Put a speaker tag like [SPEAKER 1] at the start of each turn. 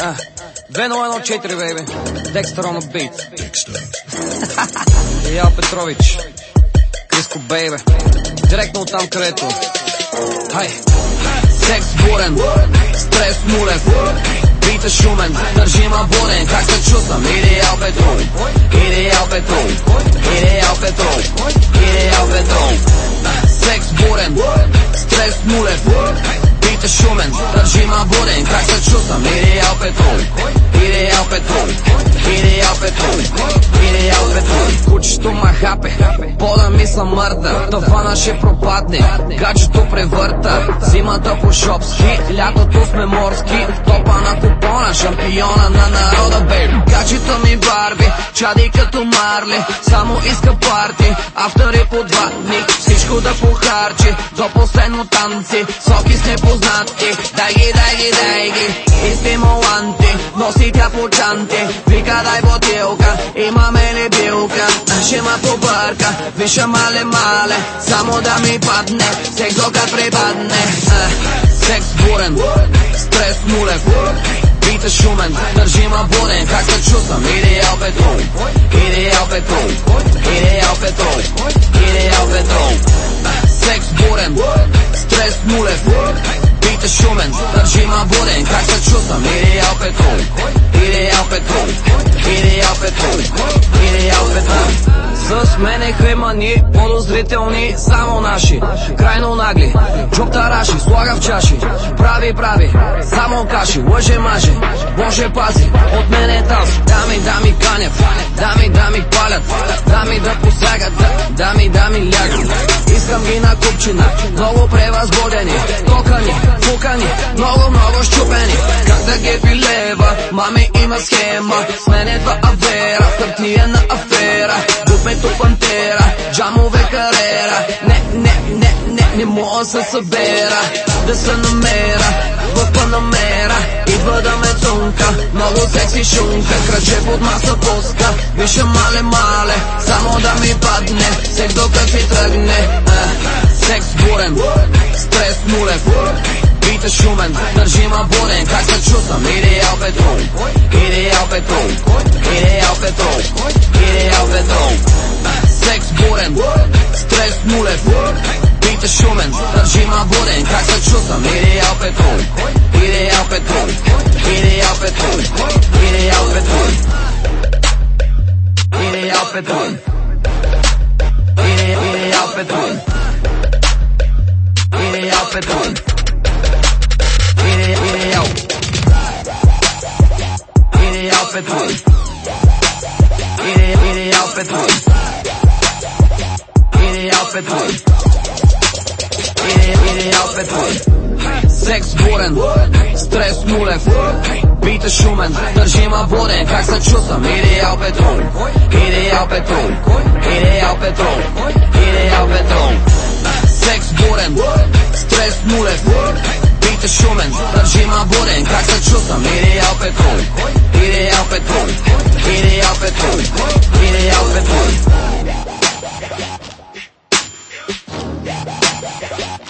[SPEAKER 1] А, 2-0-1-4, бейбе. Декстър on the beat. Иял Петрович. Криско бейбе. Директно от там, където. Хай. Секс бурен. Стрес нулев. Бита шумен. Държима буден. Как се чувствам? Идеал Петров. Идеал Петров. Идеал Бита шумен. Държима буден. Как се чувствам? Идеал Петров. Идеал Петров. Идеал Петров. Идеал Петров. Кучето ма хапе. Пода ми са мърда. Тавана ще пропадне. Гаджето превърта. Зимата по шопски. Лятото сме морски. Топа на купона. Шампиона на народа, бейб. Гаджето ми барби. Чади като марли. Само иска парти. Автори по два дни. Всичко да похарчи. До последно танци. Соки с непознати. Дай ги, дай ги, дай ги. И стимуланти. Носи тя по чанти. Вика дай бутилка. Имаме ли билка? Ще ма побърка. čarka Više male male. Samo da mi padne Seks dokad pripadne eh, Seks buren Stres nulen Bite šumen Držimo buren Kak se čusam Ide ja opet tu Ide ja opet tu Ide ja opet tu Ide ja opet tu Seks buren Stres nulen Bite šumen Držimo buren Kak se čusam Ide ja opet tu Ide ja opet tu Ide ja opet tu Ide С мене хаймани, подозрителни, само наши. Крайно нагли, чук тараши, слага в чаши. Прави, прави, само каши, лъже, маже. Боже пази, от мене танц Дами, дами канят, дами, дами палят. Дами да посягат, да, дами, дами лягат. Искам ги на купчина, много превъзбудени. Токани, фукани, много, много щупени. Как да ги пилева, мами има схема. С мен едва авера, мога се събера Да се намера в панамера. Идва да ме цунка, много секси шунка. Краче под маса пуска, виша мале, мале. Само да ми падне, секс докато си тръгне. А, Секс бурен, стрес нулев. Бита шумен, държи ма буден, как се чувствам? Идеал Петров, идеал Петров, идеал șumen Răgima bune, în ca căciuță Mire iau pe tu, mire iau pe tu Mire iau pe tu, mire iau pe tu Mire iau pe tu Mire, mire iau pe tu Mire iau pe tu Mire, mire iau Mire iau pe tu Mire, mire iau pe tu Mire iau pe tu pe tvoj Секс бурен, стрес нулев Бите шумен, държим абонен Как се чувствам? Идеал петрол Идеал петрол Идеал петрол Идеал петрол Секс бурен, стрес нулев Бите шумен, държим абонен Как се чувствам? Идеал петрол Идеал петрол Идеал петрол Идеал петрол Yeah.